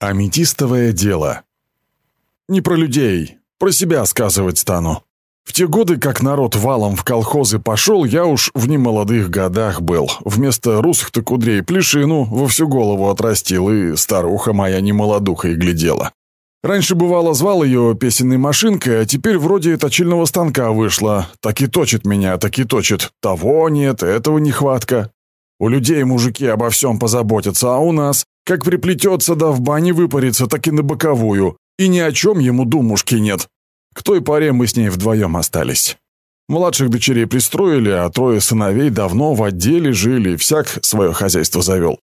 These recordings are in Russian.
Аметистовое дело. Не про людей, про себя сказывать стану. В те годы, как народ валом в колхозы пошел, я уж в немолодых годах был. Вместо русых-то кудрей плешину во всю голову отрастил, и старуха моя немолодуха и глядела. Раньше, бывало, звал ее песенной машинкой, а теперь вроде точильного станка вышла. Так и точит меня, так и точит. Того нет, этого нехватка. У людей мужики обо всем позаботятся, а у нас как приплетется да в бане выпарится, так и на боковую. И ни о чем ему думушки нет. К той паре мы с ней вдвоем остались. Младших дочерей пристроили, а трое сыновей давно в отделе жили, всяк свое хозяйство завел.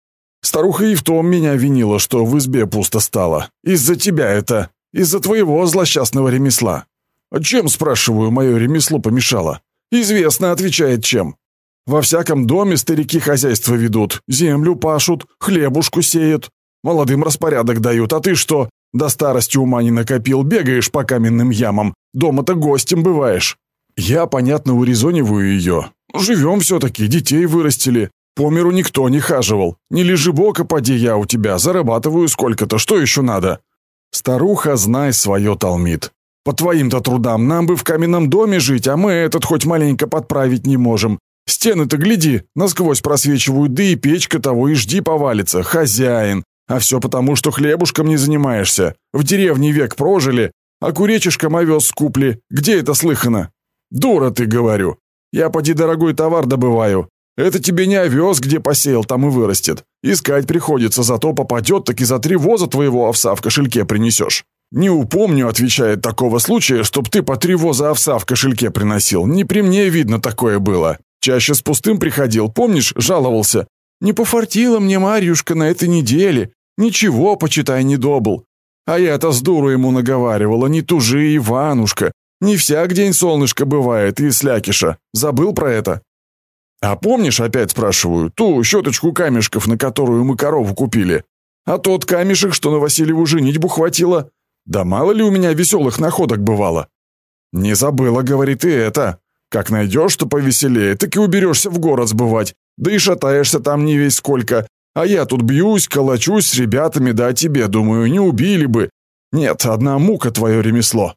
Старуха и в том меня винила, что в избе пусто стало. Из-за тебя это, из-за твоего злосчастного ремесла. А чем, спрашиваю, мое ремесло помешало? Известно, отвечает чем. Во всяком доме старики хозяйство ведут, землю пашут, хлебушку сеют, молодым распорядок дают. А ты что, до старости ума не накопил, бегаешь по каменным ямам, дома-то гостем бываешь? Я, понятно, урезониваю ее. Живем все-таки, детей вырастили. По миру никто не хаживал. Не лежи бока, поди я у тебя, зарабатываю сколько-то, что еще надо? Старуха, знай, свое толмит. По твоим-то трудам нам бы в каменном доме жить, а мы этот хоть маленько подправить не можем. Стены-то, гляди, насквозь просвечивают, да и печка того и жди повалится, хозяин. А все потому, что хлебушком не занимаешься. В деревне век прожили, а куречишком овес скупли. Где это слыхано? Дура ты, говорю. Я поди дорогой товар добываю. Это тебе не овес, где посеял, там и вырастет. Искать приходится, зато попадет, так и за три воза твоего овса в кошельке принесешь. «Не упомню», — отвечает, такого случая, чтоб ты по три воза овса в кошельке приносил. Не при мне, видно, такое было. Чаще с пустым приходил, помнишь, жаловался. Не пофартило мне Марьюшка на этой неделе. Ничего, почитай, не добыл. А я-то с дуру ему наговаривала, не тужи, Иванушка. Не всяк день солнышко бывает, и слякиша. Забыл про это? А помнишь, опять спрашиваю, ту щеточку камешков, на которую мы корову купили? А тот камешек, что на Васильеву женитьбу хватило? Да мало ли у меня веселых находок бывало. Не забыла, говорит, и это. Как найдешь, то повеселее, так и уберешься в город сбывать. Да и шатаешься там не весь сколько. А я тут бьюсь, колочусь с ребятами, да о тебе, думаю, не убили бы. Нет, одна мука твое ремесло.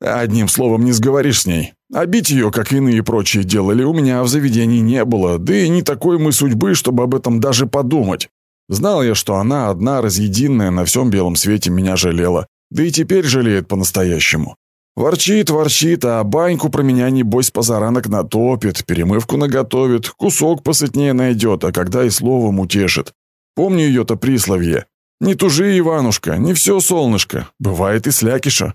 Одним словом, не сговоришь с ней. А бить ее, как иные прочие делали, у меня в заведении не было, да и не такой мы судьбы, чтобы об этом даже подумать. Знал я, что она одна, разъединная, на всем белом свете меня жалела. Да и теперь жалеет по-настоящему. Ворчит, ворчит, а баньку про меня, небось, позаранок натопит, перемывку наготовит, кусок посытнее найдет, а когда и словом утешит. Помню ее-то присловье. Не тужи, Иванушка, не все солнышко, бывает и слякиша.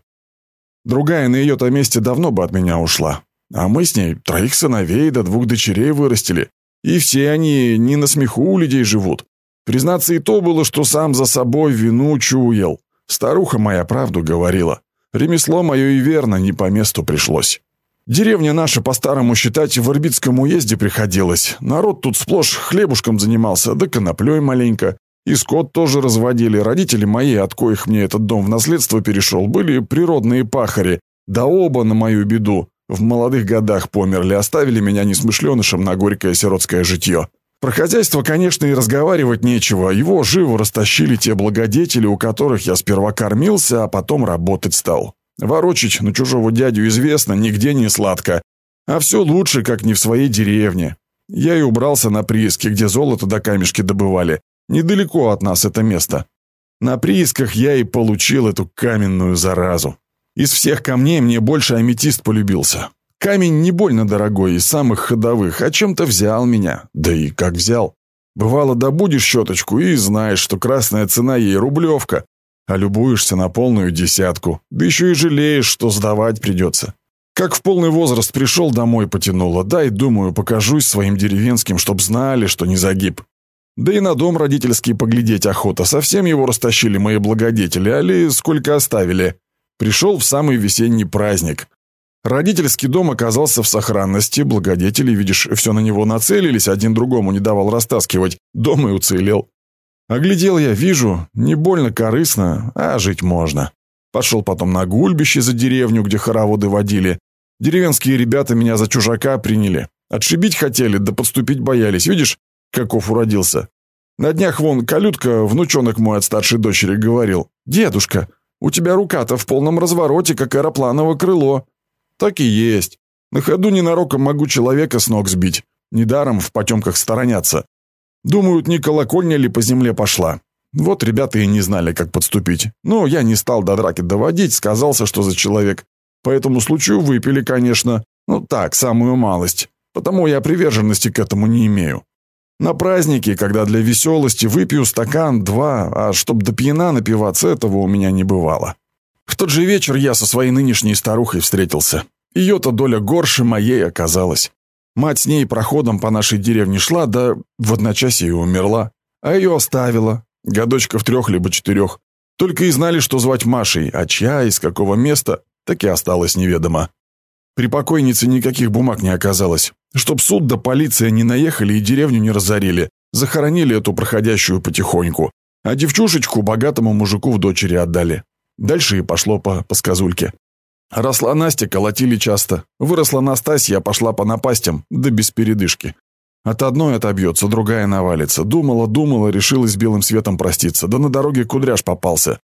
Другая на ее-то месте давно бы от меня ушла. А мы с ней троих сыновей до двух дочерей вырастили. И все они не на смеху у людей живут. Признаться и то было, что сам за собой вину чуял. Старуха моя правду говорила. Ремесло мое и верно не по месту пришлось. Деревня наша по-старому считать в Ирбитском уезде приходилось. Народ тут сплошь хлебушком занимался, да коноплей маленько. И скот тоже разводили. Родители мои, от коих мне этот дом в наследство перешел, были природные пахари. Да оба на мою беду. В молодых годах померли, оставили меня несмышленышем на горькое сиротское житье. Про хозяйство, конечно, и разговаривать нечего. Его живо растащили те благодетели, у которых я сперва кормился, а потом работать стал. Ворочить на чужого дядю известно, нигде не сладко. А все лучше, как не в своей деревне. Я и убрался на прииске, где золото до камешки добывали. Недалеко от нас это место. На приисках я и получил эту каменную заразу. Из всех камней мне больше аметист полюбился. Камень не больно дорогой, из самых ходовых, а чем-то взял меня. Да и как взял. Бывало, добудешь щеточку и знаешь, что красная цена ей рублевка, а любуешься на полную десятку. Да еще и жалеешь, что сдавать придется. Как в полный возраст пришел, домой потянуло. Дай, думаю, покажусь своим деревенским, чтоб знали, что не загиб. Да и на дом родительский поглядеть охота. Совсем его растащили мои благодетели, али сколько оставили. Пришел в самый весенний праздник. Родительский дом оказался в сохранности, благодетели, видишь, все на него нацелились, один другому не давал растаскивать, дом и уцелел. Оглядел я, вижу, не больно корыстно, а жить можно. Пошел потом на гульбище за деревню, где хороводы водили. Деревенские ребята меня за чужака приняли. Отшибить хотели, да подступить боялись. Видишь, каков уродился. На днях вон Калютка, внучонок мой от старшей дочери, говорил, «Дедушка, у тебя рука-то в полном развороте, как аэроплановое крыло». Так и есть. На ходу ненароком могу человека с ног сбить. Недаром в потемках сторонятся. Думают, не колокольня ли по земле пошла. Вот ребята и не знали, как подступить. Но я не стал до драки доводить, сказался, что за человек. По этому случаю выпили, конечно. Ну так, самую малость. Потому я приверженности к этому не имею. На праздники, когда для веселости выпью стакан, два, а чтоб до пьяна напиваться, этого у меня не бывало. В тот же вечер я со своей нынешней старухой встретился. Ее-то доля горше моей оказалась. Мать с ней проходом по нашей деревне шла, да в одночасье и умерла. А ее оставила. Годочков трех либо четырех. Только и знали, что звать Машей, а чья, из какого места, так и осталось неведомо. При покойнице никаких бумаг не оказалось. Чтоб суд да полиция не наехали и деревню не разорили, захоронили эту проходящую потихоньку, а девчушечку богатому мужику в дочери отдали. Дальше и пошло по, по. Росла Настя, колотили часто. Выросла Настасья, пошла по напастям, да без передышки. От одной отобьется, другая навалится. Думала, думала, решилась белым светом проститься. Да на дороге кудряш попался.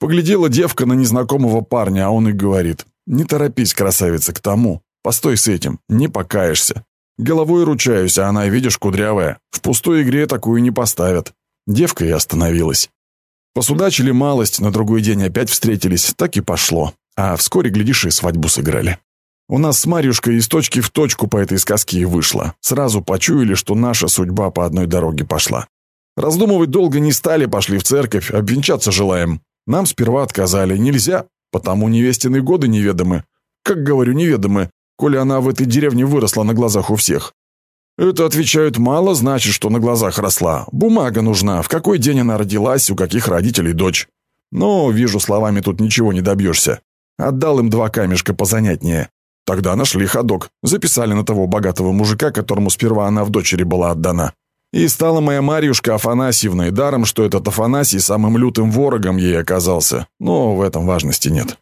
Поглядела девка на незнакомого парня, а он и говорит. «Не торопись, красавица, к тому. Постой с этим, не покаешься. Головой ручаюсь, а она, видишь, кудрявая. В пустой игре такую не поставят. Девка и остановилась. Посудачили малость, на другой день опять встретились, так и пошло. А вскоре, глядишь, и свадьбу сыграли. У нас с Марьюшкой из точки в точку по этой сказке и вышло. Сразу почуяли, что наша судьба по одной дороге пошла. Раздумывать долго не стали, пошли в церковь, обвенчаться желаем. Нам сперва отказали, нельзя, потому невестины годы неведомы. Как говорю, неведомы, коли она в этой деревне выросла на глазах у всех. Это, отвечают, мало значит, что на глазах росла. Бумага нужна, в какой день она родилась, у каких родителей дочь. Но, вижу, словами тут ничего не добьешься. Отдал им два камешка позанятнее. Тогда нашли ходок, записали на того богатого мужика, которому сперва она в дочери была отдана. И стала моя Марьюшка Афанасьевной, даром, что этот Афанасий самым лютым ворогом ей оказался. Но в этом важности нет.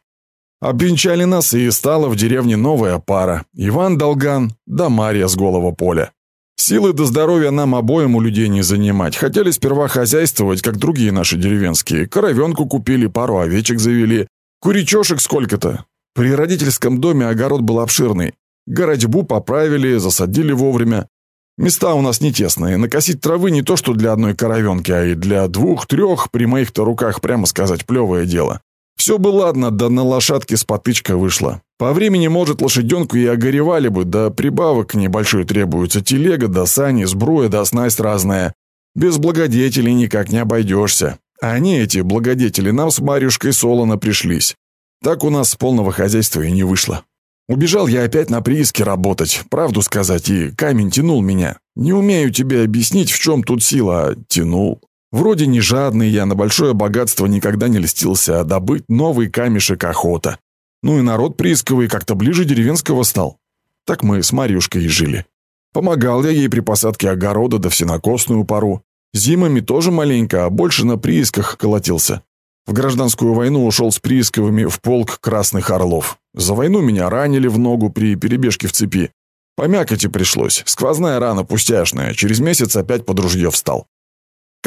Обвенчали нас, и стала в деревне новая пара. Иван Долган да Марья с голого поля. Силы до здоровья нам обоим у людей не занимать. Хотели сперва хозяйствовать, как другие наши деревенские. Коровенку купили, пару овечек завели. Куричешек сколько-то. При родительском доме огород был обширный. Городьбу поправили, засадили вовремя. Места у нас не тесные. Накосить травы не то что для одной коровенки, а и для двух-трех, при моих-то руках, прямо сказать, плевое дело. Все бы ладно, да на лошадке с потычка вышла. По времени, может, лошаденку и огоревали бы, да прибавок небольшой требуется. Телега, да сани, сбруя, да снасть разная. Без благодетелей никак не обойдешься. А они, эти благодетели, нам с Марюшкой солоно пришлись. Так у нас с полного хозяйства и не вышло. Убежал я опять на прииске работать, правду сказать, и камень тянул меня. Не умею тебе объяснить, в чем тут сила, а тянул. Вроде не жадный я, на большое богатство никогда не льстился, а добыть новый камешек охота. Ну и народ приисковый как-то ближе деревенского стал. Так мы с Марьюшкой и жили. Помогал я ей при посадке огорода да в сенокосную пару. Зимами тоже маленько, а больше на приисках колотился. В гражданскую войну ушел с приисковыми в полк Красных Орлов. За войну меня ранили в ногу при перебежке в цепи. По мякоти пришлось. Сквозная рана пустяшная. Через месяц опять под ружье встал.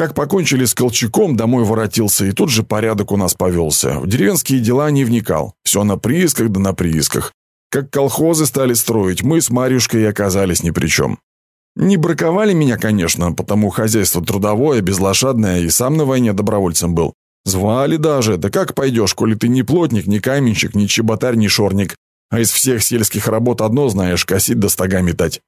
Как покончили с Колчаком, домой воротился, и тут же порядок у нас повелся. В деревенские дела не вникал. Все на приисках да на приисках. Как колхозы стали строить, мы с Марьюшкой оказались ни при чем. Не браковали меня, конечно, потому хозяйство трудовое, безлошадное, и сам на войне добровольцем был. Звали даже, да как пойдешь, коли ты не плотник, не каменщик, не чеботарь, не шорник, а из всех сельских работ одно знаешь, косить да стога метать.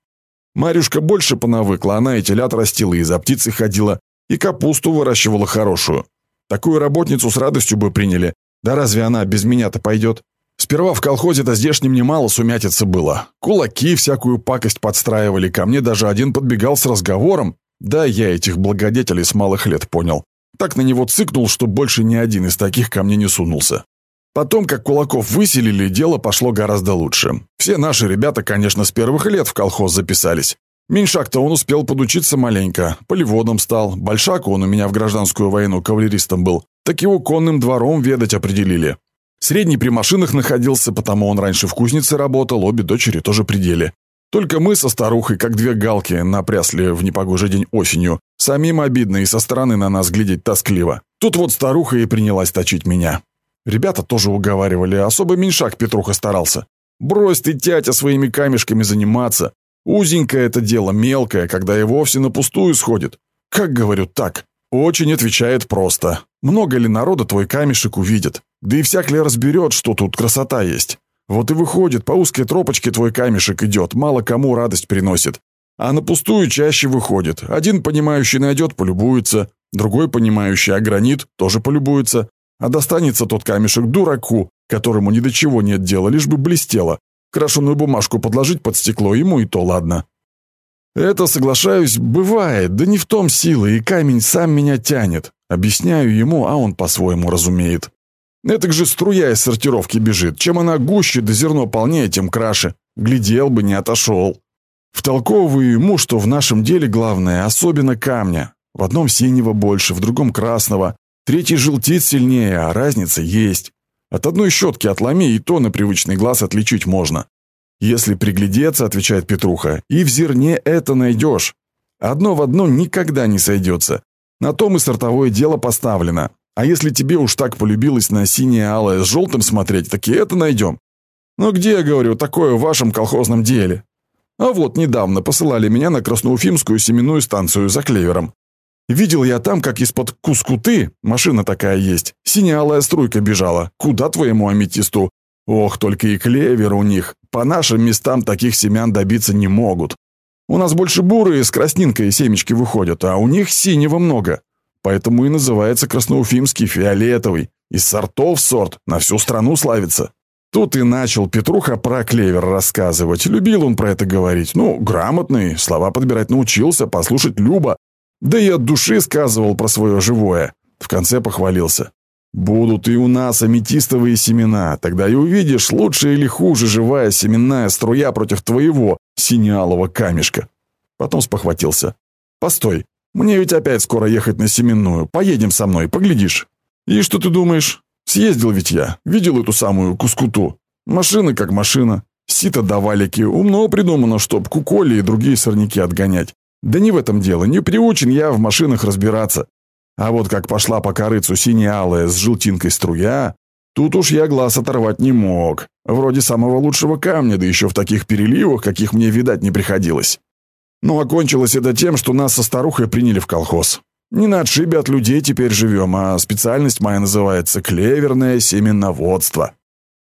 Марюшка больше понавыкла, она и телят растила, и за птицей ходила, и капусту выращивала хорошую. Такую работницу с радостью бы приняли. Да разве она без меня-то пойдет? Сперва в колхозе-то здешнем немало сумятицы было. Кулаки всякую пакость подстраивали, ко мне даже один подбегал с разговором. Да, я этих благодетелей с малых лет понял. Так на него цыкнул, что больше ни один из таких ко мне не сунулся. Потом, как кулаков выселили, дело пошло гораздо лучше. Все наши ребята, конечно, с первых лет в колхоз записались. Меньшак-то он успел подучиться маленько, полеводом стал. Большак он у меня в гражданскую войну кавалеристом был. Так его конным двором ведать определили. Средний при машинах находился, потому он раньше в кузнице работал, обе дочери тоже при деле. Только мы со старухой, как две галки, напрясли в непогожий день осенью. Самим обидно и со стороны на нас глядеть тоскливо. Тут вот старуха и принялась точить меня. Ребята тоже уговаривали, особо меньшак Петруха старался. «Брось ты, тятя, своими камешками заниматься. Узенькое это дело, мелкое, когда и вовсе на пустую сходит. Как говорю, так. Очень отвечает просто. Много ли народа твой камешек увидит? Да и всяк ли разберет, что тут красота есть? Вот и выходит, по узкой тропочке твой камешек идет, мало кому радость приносит. А на пустую чаще выходит. Один понимающий найдет, полюбуется, другой понимающий, а гранит тоже полюбуется. А достанется тот камешек дураку, которому ни до чего нет дела, лишь бы блестело. Крашеную бумажку подложить под стекло, ему и то ладно. Это, соглашаюсь, бывает, да не в том сила, и камень сам меня тянет. Объясняю ему, а он по-своему разумеет. Это же струя из сортировки бежит. Чем она гуще да зерно полнее, тем краше. Глядел бы, не отошел. Втолковываю ему, что в нашем деле главное, особенно камня. В одном синего больше, в другом красного. Третий желтит сильнее, а разница есть. От одной щетки отломи, и то на привычный глаз отличить можно. Если приглядеться, отвечает Петруха, и в зерне это найдешь. Одно в одно никогда не сойдется. На том и сортовое дело поставлено. А если тебе уж так полюбилось на синее алое с желтым смотреть, так и это найдем. Но где, я говорю, такое в вашем колхозном деле? А вот недавно посылали меня на Красноуфимскую семенную станцию за клевером. Видел я там, как из-под кускуты, машина такая есть, синяя струйка бежала. Куда твоему аметисту? Ох, только и клевер у них. По нашим местам таких семян добиться не могут. У нас больше бурые с краснинкой семечки выходят, а у них синего много. Поэтому и называется красноуфимский фиолетовый. Из сортов сорт, на всю страну славится. Тут и начал Петруха про клевер рассказывать. Любил он про это говорить. Ну, грамотный, слова подбирать научился, послушать Люба. Да и от души сказывал про свое живое. В конце похвалился. Будут и у нас аметистовые семена, тогда и увидишь, лучше или хуже живая семенная струя против твоего синялого камешка. Потом спохватился. Постой, мне ведь опять скоро ехать на семенную. Поедем со мной, поглядишь. И что ты думаешь? Съездил ведь я, видел эту самую кускуту. Машина как машина. Сито до валики. Умно придумано, чтоб куколи и другие сорняки отгонять. Да не в этом дело. Не приучен я в машинах разбираться. А вот как пошла по корыцу сине-алая с желтинкой струя, тут уж я глаз оторвать не мог. Вроде самого лучшего камня, да еще в таких переливах, каких мне видать не приходилось. Но окончилось это тем, что нас со старухой приняли в колхоз. Не на отшибе от людей теперь живем, а специальность моя называется клеверное семеноводство.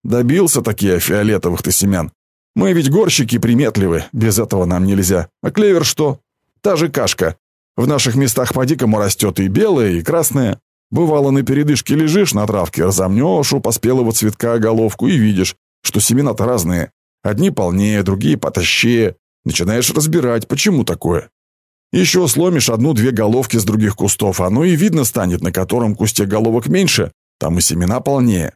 Добился такие фиолетовых-то семян. Мы ведь горщики приметливы, без этого нам нельзя. А клевер что? Та же кашка. В наших местах по-дикому растет и белая, и красная. Бывало, на передышке лежишь на травке, разомнешь у поспелого цветка головку и видишь, что семена-то разные. Одни полнее, другие потащее. Начинаешь разбирать, почему такое. Еще сломишь одну-две головки с других кустов, оно и видно станет, на котором кусте головок меньше, там и семена полнее.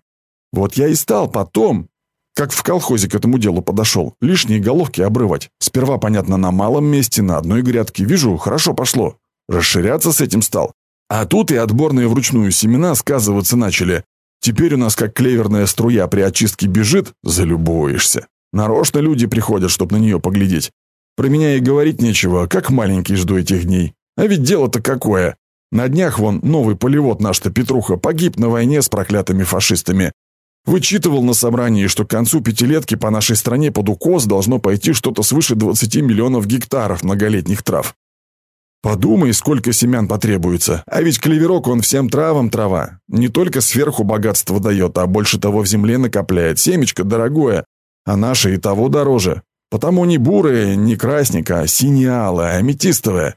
Вот я и стал потом, как в колхозе к этому делу подошел, лишние головки обрывать. Сперва, понятно, на малом месте, на одной грядке. Вижу, хорошо пошло. Расширяться с этим стал. А тут и отборные вручную семена сказываться начали. Теперь у нас как клеверная струя при очистке бежит, залюбуешься. Нарочно люди приходят, чтобы на нее поглядеть. Про меня и говорить нечего, как маленький жду этих дней. А ведь дело-то какое. На днях вон новый полевод наш-то Петруха погиб на войне с проклятыми фашистами. Вычитывал на собрании, что к концу пятилетки по нашей стране под укос должно пойти что-то свыше 20 миллионов гектаров многолетних трав. Подумай, сколько семян потребуется. А ведь клеверок он всем травам трава. Не только сверху богатство дает, а больше того в земле накопляет. Семечко дорогое, а наше и того дороже. Потому не бурые, не красненькая, а синеалая, аметистовая.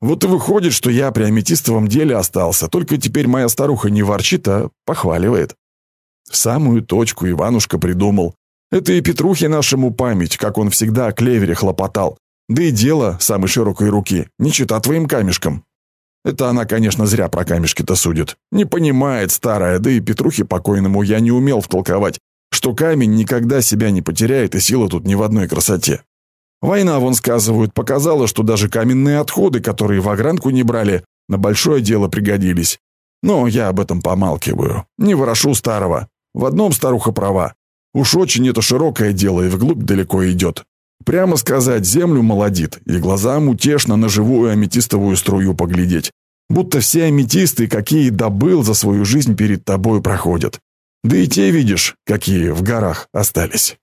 Вот и выходит, что я при аметистовом деле остался, только теперь моя старуха не ворчит, а похваливает. В самую точку Иванушка придумал. Это и Петрухе нашему память, как он всегда о клевере хлопотал. Да и дело самой широкой руки, не чита твоим камешкам. Это она, конечно, зря про камешки-то судит. Не понимает старая, да и Петрухе покойному я не умел втолковать, что камень никогда себя не потеряет, и сила тут не в одной красоте. Война, вон сказывают, показала, что даже каменные отходы, которые в огранку не брали, на большое дело пригодились. Но я об этом помалкиваю. Не ворошу старого. В одном старуха права. Уж очень это широкое дело и вглубь далеко идет. Прямо сказать, землю молодит, и глазам утешно на живую аметистовую струю поглядеть. Будто все аметисты, какие добыл за свою жизнь перед тобой проходят. Да и те, видишь, какие в горах остались.